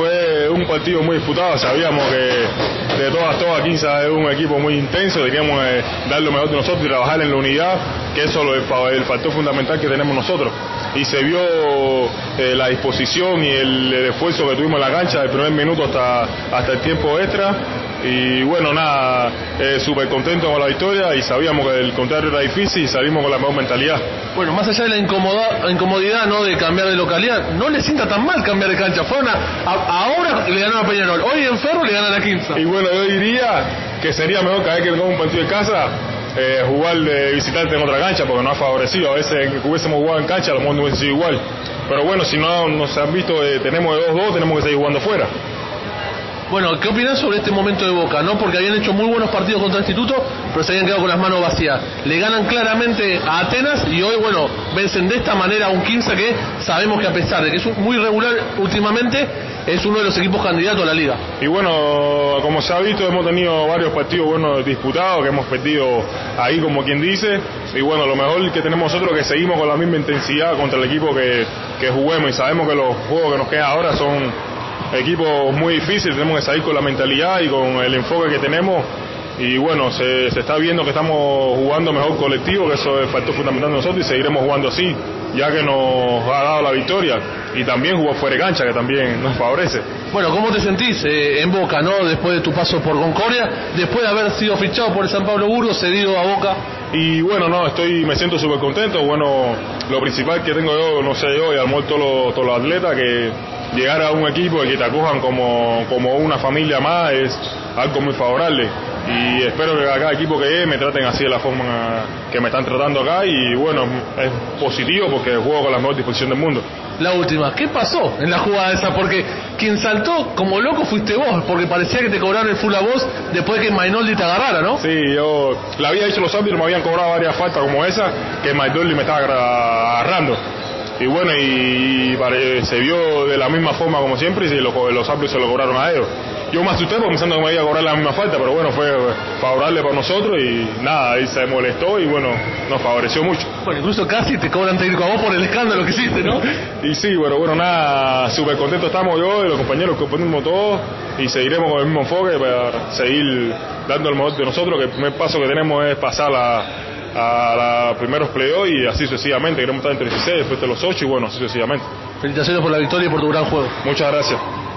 fue un partido muy disputado, sabíamos que de todas, todas 15 es un equipo muy intenso, queríamos eh, dar lo mejor de nosotros y trabajar en la unidad, que eso es el, factor fundamental que tenemos nosotros. Y se vio eh, la disposición y el, esfuerzo que tuvimos en la cancha del primer minuto hasta, hasta el tiempo extra y bueno, nada, eh, súper contento con la victoria y sabíamos que el contrario era difícil y salimos con la mejor mentalidad. Bueno, más allá de la incomodidad ¿no? de cambiar de localidad, no le sienta tan mal cambiar de cancha. Fue ahora le ganaron a Peñarol, hoy en Ferro le ganan a Quinza. Y bueno, yo diría que sería mejor cada vez que tengamos un partido de casa eh, jugar de visitante en otra cancha porque nos ha favorecido. A veces que hubiésemos jugado en cancha, a lo mejor no hubiese sido igual. Pero bueno, si no nos han visto, eh, tenemos de 2-2, tenemos que seguir jugando fuera. Bueno, ¿qué opinas sobre este momento de Boca? ¿no? Porque habían hecho muy buenos partidos contra Instituto, pero se habían quedado con las manos vacías. Le ganan claramente a Atenas y hoy, bueno, vencen de esta manera a un 15 que sabemos que a pesar de que es muy regular últimamente, es uno de los equipos candidatos a la liga. Y bueno, como se ha visto, hemos tenido varios partidos buenos disputados, que hemos perdido ahí, como quien dice. Y bueno, lo mejor que tenemos nosotros es que seguimos con la misma intensidad contra el equipo que, que juguemos y sabemos que los juegos que nos quedan ahora son equipo muy difícil, tenemos que salir con la mentalidad y con el enfoque que tenemos. Y bueno, se, está viendo que estamos jugando mejor colectivo, que eso es factor fundamental de nosotros y seguiremos jugando así, ya que nos ha dado la victoria. Y también jugó fuera de cancha, que también nos favorece. Bueno, ¿cómo te sentís eh, en Boca, no? Después de tu paso por Concordia, después de haber sido fichado por el San Pablo Burgos, cedido a Boca. Y bueno, no, estoy, me siento súper contento. Bueno, lo principal que tengo yo, no sé yo, y al todos todos los atletas, que llegar a un equipo y que te acojan como, como una familia más es algo muy favorable. Y espero que cada equipo que llegue me traten así de la forma que me están tratando acá. Y bueno, es positivo porque juego con la mejor disposición del mundo. La última, ¿qué pasó en la jugada esa? Porque quien saltó como loco fuiste vos, porque parecía que te cobraron el full a vos después de que Mainoldi te agarrara, ¿no? Sí, yo le había dicho los árbitros, me habían cobrado varias faltas como esa, que Mainoldi me estaba agarrando y bueno, y, se vio de la misma forma como siempre y los, los árbitros se lo cobraron a ellos. Yo me asusté pensando que me iba a cobrar la misma falta, pero bueno, fue favorable para nosotros y nada, ahí se molestó y bueno, nos favoreció mucho. Bueno, incluso casi te cobran técnico a vos por el escándalo que hiciste, ¿no? y sí, bueno, bueno, nada, súper contento estamos yo y los compañeros que ponemos todos y seguiremos con el mismo enfoque para seguir dando el modo de nosotros, que el primer paso que tenemos es pasar la a los primeros playoffs y así sucesivamente. Queremos estar entre 16, después de los 8 y bueno, así sucesivamente. Felicitaciones por la victoria y por tu gran juego. Muchas gracias.